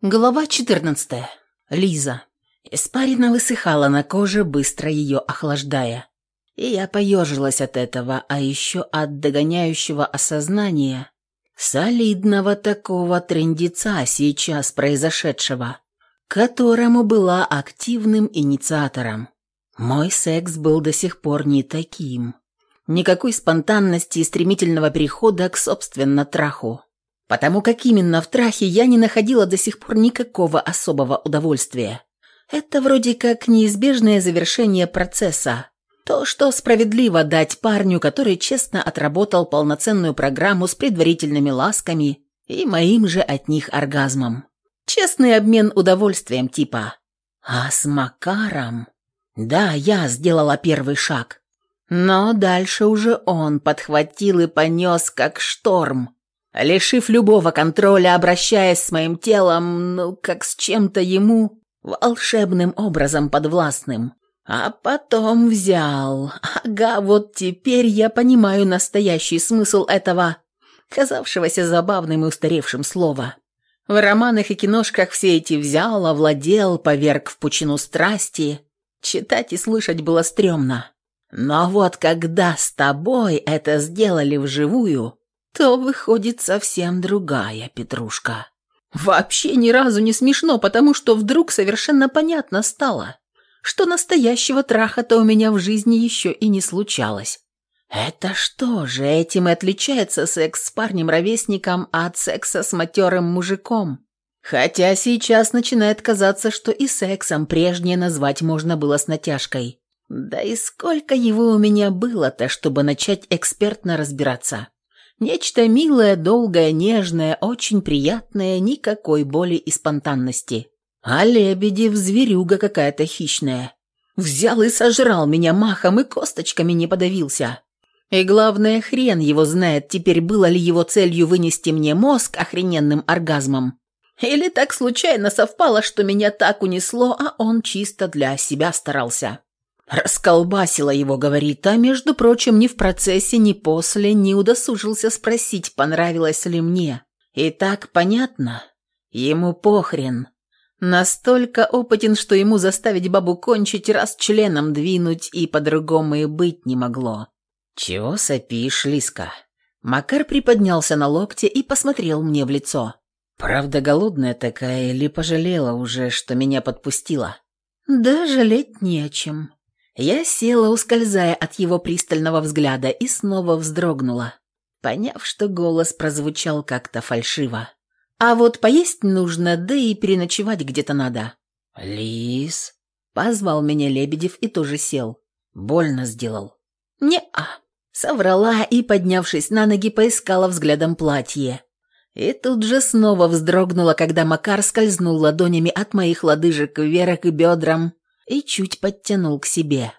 Глава 14. Лиза. Испарина высыхала на коже, быстро ее охлаждая. И я поежилась от этого, а еще от догоняющего осознания солидного такого трендеца сейчас произошедшего, которому была активным инициатором. Мой секс был до сих пор не таким. Никакой спонтанности и стремительного перехода к собственно траху. Потому как именно в трахе я не находила до сих пор никакого особого удовольствия. Это вроде как неизбежное завершение процесса. То, что справедливо дать парню, который честно отработал полноценную программу с предварительными ласками и моим же от них оргазмом. Честный обмен удовольствием типа. А с Макаром... Да, я сделала первый шаг. Но дальше уже он подхватил и понес, как шторм лишив любого контроля, обращаясь с моим телом, ну, как с чем-то ему волшебным образом подвластным. А потом взял. Ага, вот теперь я понимаю настоящий смысл этого, казавшегося забавным и устаревшим слова. В романах и киношках все эти взял, овладел, поверг в пучину страсти. Читать и слышать было стрёмно. Но вот когда с тобой это сделали вживую, то выходит совсем другая Петрушка. Вообще ни разу не смешно, потому что вдруг совершенно понятно стало, что настоящего траха-то у меня в жизни еще и не случалось. Это что же, этим и отличается секс с парнем-ровесником от секса с матерым мужиком? Хотя сейчас начинает казаться, что и сексом прежнее назвать можно было с натяжкой. Да и сколько его у меня было-то, чтобы начать экспертно разбираться. Нечто милое, долгое, нежное, очень приятное, никакой боли и спонтанности. А Лебедев зверюга какая-то хищная. Взял и сожрал меня махом и косточками не подавился. И главное, хрен его знает, теперь было ли его целью вынести мне мозг охрененным оргазмом. Или так случайно совпало, что меня так унесло, а он чисто для себя старался. Расколбасила его, говорит, а между прочим, ни в процессе, ни после не удосужился спросить, понравилось ли мне. И так понятно, ему похрен. Настолько опытен, что ему заставить бабу кончить, раз членом двинуть и по-другому и быть не могло. «Чего сопишь, Лиска?» Макар приподнялся на локте и посмотрел мне в лицо. «Правда голодная такая или пожалела уже, что меня подпустила?» «Да жалеть не о чем», я села, ускользая от его пристального взгляда, и снова вздрогнула, поняв, что голос прозвучал как-то фальшиво. «А вот поесть нужно, да и переночевать где-то надо». «Лис?» — позвал меня Лебедев и тоже сел. «Больно сделал». «Не-а», — соврала и, поднявшись на ноги, поискала взглядом платье. И тут же снова вздрогнула, когда Макар скользнул ладонями от моих лодыжек вверх к бедрам и чуть подтянул к себе.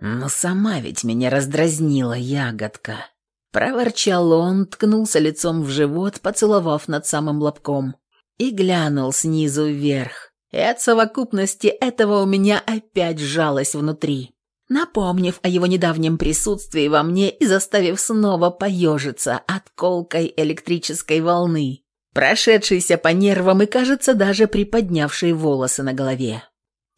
«Ну сама ведь меня раздразнила ягодка». Проворчал он, ткнулся лицом в живот, поцеловав над самым лобком, и глянул снизу вверх. И от совокупности этого у меня опять сжалось внутри, напомнив о его недавнем присутствии во мне и заставив снова поежиться от колкой электрической волны, прошедшейся по нервам и, кажется, даже приподнявшей волосы на голове.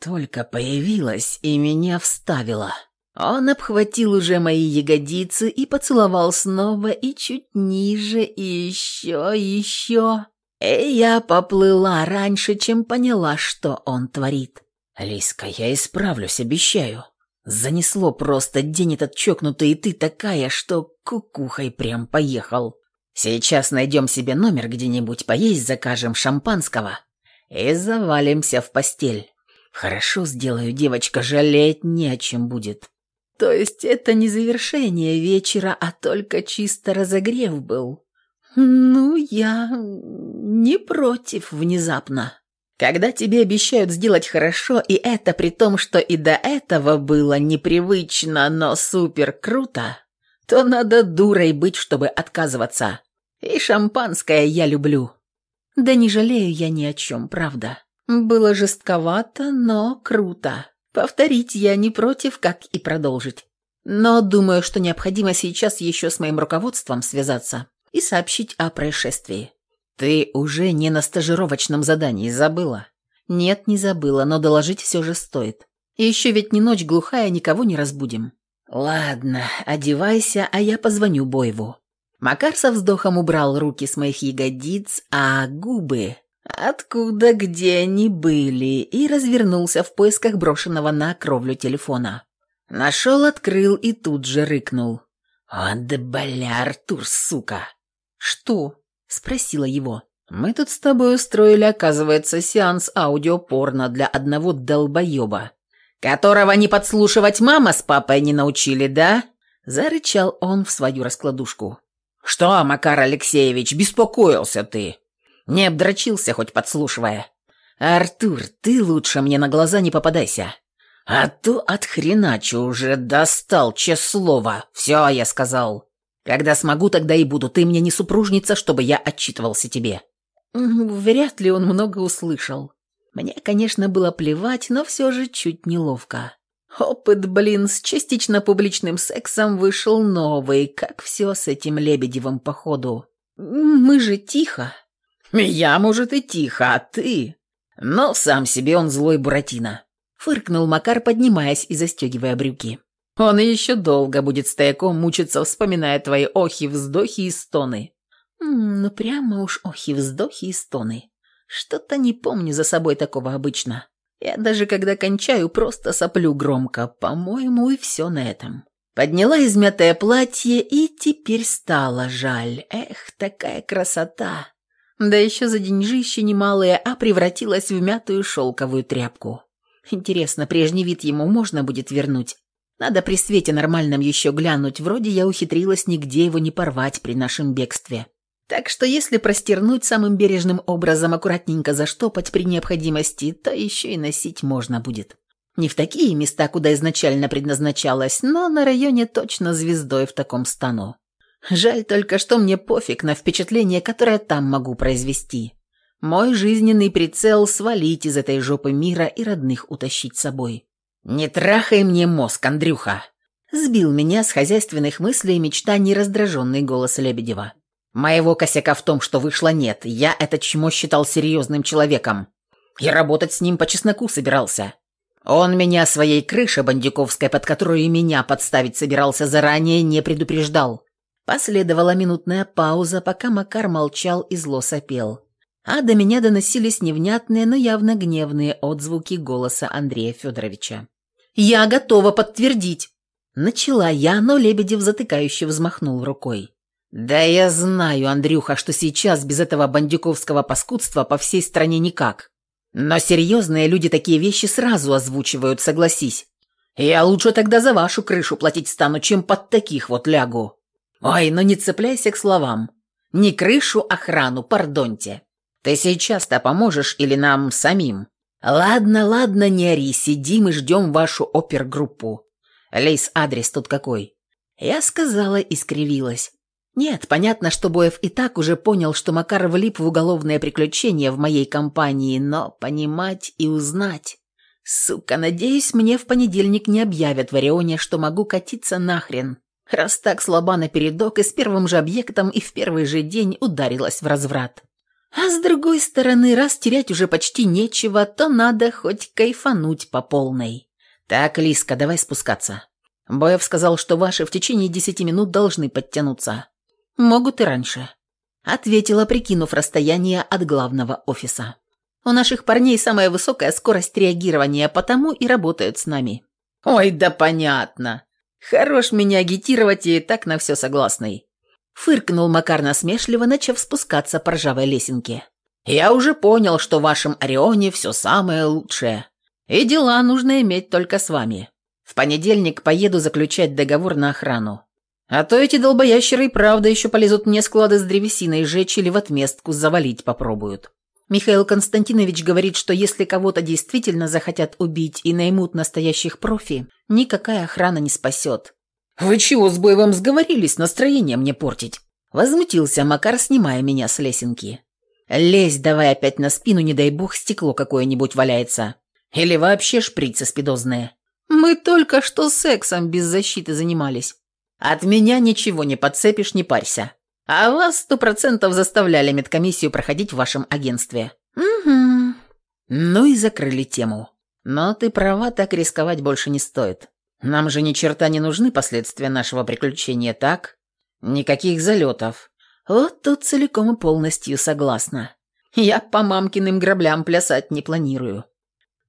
Только появилась и меня вставила. Он обхватил уже мои ягодицы и поцеловал снова и чуть ниже, и еще, и еще. И я поплыла раньше, чем поняла, что он творит. «Лиска, я исправлюсь, обещаю. Занесло просто день этот чокнутый, и ты такая, что кукухой прям поехал. Сейчас найдем себе номер где-нибудь, поесть закажем шампанского и завалимся в постель». Хорошо сделаю, девочка, жалеть не о чем будет. То есть это не завершение вечера, а только чисто разогрев был. Ну, я не против внезапно. Когда тебе обещают сделать хорошо, и это при том, что и до этого было непривычно, но супер круто, то надо дурой быть, чтобы отказываться. И шампанское я люблю. Да не жалею я ни о чем, правда. Было жестковато, но круто. Повторить я не против, как и продолжить. Но думаю, что необходимо сейчас еще с моим руководством связаться и сообщить о происшествии. Ты уже не на стажировочном задании забыла? Нет, не забыла, но доложить все же стоит. Еще ведь не ночь глухая, никого не разбудим. Ладно, одевайся, а я позвоню Боеву. Макар со вздохом убрал руки с моих ягодиц, а губы... Откуда, где они были, и развернулся в поисках брошенного на кровлю телефона. Нашел, открыл и тут же рыкнул. «Он да бля, Артур, сука!» «Что?» – спросила его. «Мы тут с тобой устроили, оказывается, сеанс аудиопорно для одного долбоеба, которого не подслушивать мама с папой не научили, да?» Зарычал он в свою раскладушку. «Что, Макар Алексеевич, беспокоился ты?» Не обдрочился, хоть подслушивая. «Артур, ты лучше мне на глаза не попадайся. А то от хреначу уже достал, честное слово. Все, я сказал. Когда смогу, тогда и буду. Ты мне не супружница, чтобы я отчитывался тебе». Вряд ли он много услышал. Мне, конечно, было плевать, но все же чуть неловко. Опыт, блин, с частично публичным сексом вышел новый, как все с этим Лебедевым походу. Мы же тихо. Я, может, и тихо, а ты? Но сам себе он злой Буратино. Фыркнул Макар, поднимаясь и застегивая брюки. Он еще долго будет стояком мучиться, вспоминая твои охи, вздохи и стоны. ну прямо уж охи, вздохи и стоны. Что-то не помню за собой такого обычно. Я даже когда кончаю, просто соплю громко. По-моему, и все на этом. Подняла измятое платье, и теперь стало жаль. Эх, такая красота. Да еще за деньжище немалые, а превратилась в мятую шелковую тряпку. Интересно, прежний вид ему можно будет вернуть? Надо при свете нормальном еще глянуть, вроде я ухитрилась нигде его не порвать при нашем бегстве. Так что если простернуть самым бережным образом, аккуратненько заштопать при необходимости, то еще и носить можно будет. Не в такие места, куда изначально предназначалась, но на районе точно звездой в таком стану. Жаль только, что мне пофиг на впечатление, которое там могу произвести. Мой жизненный прицел свалить из этой жопы мира и родных утащить с собой. «Не трахай мне мозг, Андрюха!» Сбил меня с хозяйственных мыслей мечтаний раздраженный голос Лебедева. «Моего косяка в том, что вышло нет. Я это чмо считал серьезным человеком. И работать с ним по чесноку собирался. Он меня своей крыше бандюковской, под которую и меня подставить собирался заранее, не предупреждал. Последовала минутная пауза, пока Макар молчал и зло сопел. А до меня доносились невнятные, но явно гневные отзвуки голоса Андрея Федоровича. «Я готова подтвердить!» Начала я, но Лебедев затыкающе взмахнул рукой. «Да я знаю, Андрюха, что сейчас без этого бандюковского паскудства по всей стране никак. Но серьезные люди такие вещи сразу озвучивают, согласись. Я лучше тогда за вашу крышу платить стану, чем под таких вот лягу. Ой, ну не цепляйся к словам. Не крышу, охрану, пардоньте. Ты сейчас-то поможешь или нам самим? Ладно, ладно, не ори, сидим и ждем вашу опергруппу. Лейс, адрес тут какой? Я сказала и скривилась. Нет, понятно, что Боев и так уже понял, что Макар влип в уголовное приключение в моей компании, но понимать и узнать... Сука, надеюсь, мне в понедельник не объявят в Орионе, что могу катиться нахрен, раз так слаба напередок и с первым же объектом и в первый же день ударилась в разврат. А с другой стороны, раз терять уже почти нечего, то надо хоть кайфануть по полной. Так, Лиска, давай спускаться. Боев сказал, что ваши в течение десяти минут должны подтянуться. «Могут и раньше», — ответила, прикинув расстояние от главного офиса. «У наших парней самая высокая скорость реагирования, потому и работают с нами». «Ой, да понятно. Хорош меня агитировать и так на все согласный». Фыркнул Макар насмешливо, начав спускаться по ржавой лесенке. «Я уже понял, что в вашем Орионе все самое лучшее. И дела нужно иметь только с вами. В понедельник поеду заключать договор на охрану. А то эти долбоящеры и правда еще полезут мне склады с древесиной жечь или в отместку завалить попробуют. Михаил Константинович говорит, что если кого-то действительно захотят убить и наймут настоящих профи, никакая охрана не спасет. «Вы чего с Боевым сговорились, настроение мне портить?» Возмутился Макар, снимая меня с лесенки. «Лезь давай опять на спину, не дай бог стекло какое-нибудь валяется. Или вообще шприцы спидозные. Мы только что сексом без защиты занимались. От меня ничего не подцепишь, не парься. А вас сто процентов заставляли медкомиссию проходить в вашем агентстве». «Угу». Ну и закрыли тему. Но ты права, так рисковать больше не стоит. Нам же ни черта не нужны последствия нашего приключения, так? Никаких залетов. Вот тут целиком и полностью согласна. Я по мамкиным граблям плясать не планирую.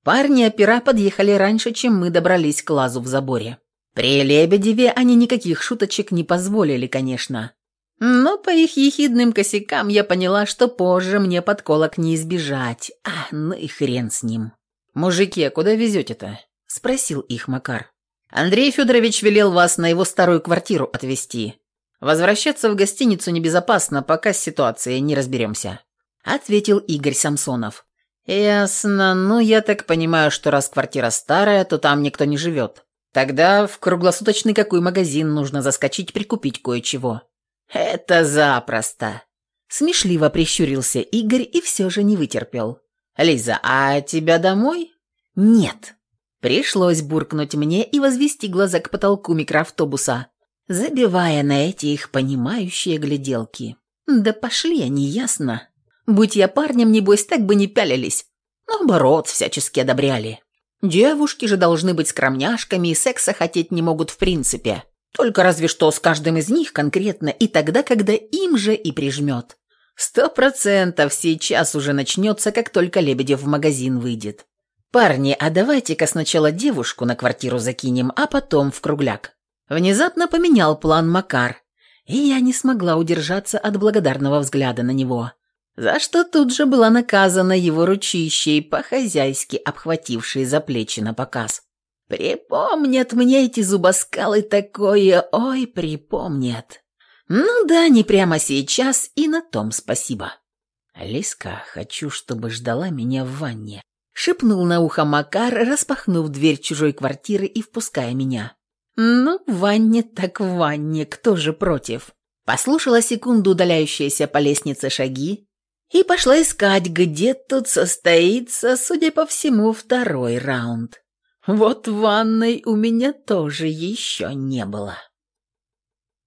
Парни-опера подъехали раньше, чем мы добрались к лазу в заборе. При Лебедеве они никаких шуточек не позволили, конечно. Но по их ехидным косякам я поняла, что позже мне подколок не избежать. А, ну и хрен с ним. «Мужики, а куда везете-то?» – спросил их Макар. «Андрей Федорович велел вас на его старую квартиру отвезти. Возвращаться в гостиницу небезопасно, пока с ситуацией не разберемся», – ответил Игорь Самсонов. «Ясно. Ну, я так понимаю, что раз квартира старая, то там никто не живет. Тогда в круглосуточный какой магазин нужно заскочить прикупить кое-чего». «Это запросто!» Смешливо прищурился Игорь и все же не вытерпел. «Лиза, а тебя домой?» «Нет». Пришлось буркнуть мне и возвести глаза к потолку микроавтобуса, забивая на эти их понимающие гляделки. «Да пошли они, ясно. Будь я парнем, небось, так бы не пялились. Наоборот, всячески одобряли. Девушки же должны быть скромняшками и секса хотеть не могут в принципе. Только разве что с каждым из них конкретно и тогда, когда им же и прижмет. Сто процентов сейчас уже начнется, как только Лебедев в магазин выйдет. Парни, а давайте-ка сначала девушку на квартиру закинем, а потом в кругляк. Внезапно поменял план Макар, и я не смогла удержаться от благодарного взгляда на него, за что тут же была наказана его ручищей, по-хозяйски обхватившей за плечи на показ. Припомнят мне эти зубоскалы такое, ой, припомнят. Ну да, не прямо сейчас, и на том спасибо. Лиска, хочу, чтобы ждала меня в ванне. Шепнул на ухо Макар, распахнув дверь чужой квартиры и впуская меня. Ну, в ванне так в ванне, кто же против? Послушала секунду удаляющиеся по лестнице шаги и пошла искать, где тут состоится, судя по всему, второй раунд. Вот ванной у меня тоже еще не было.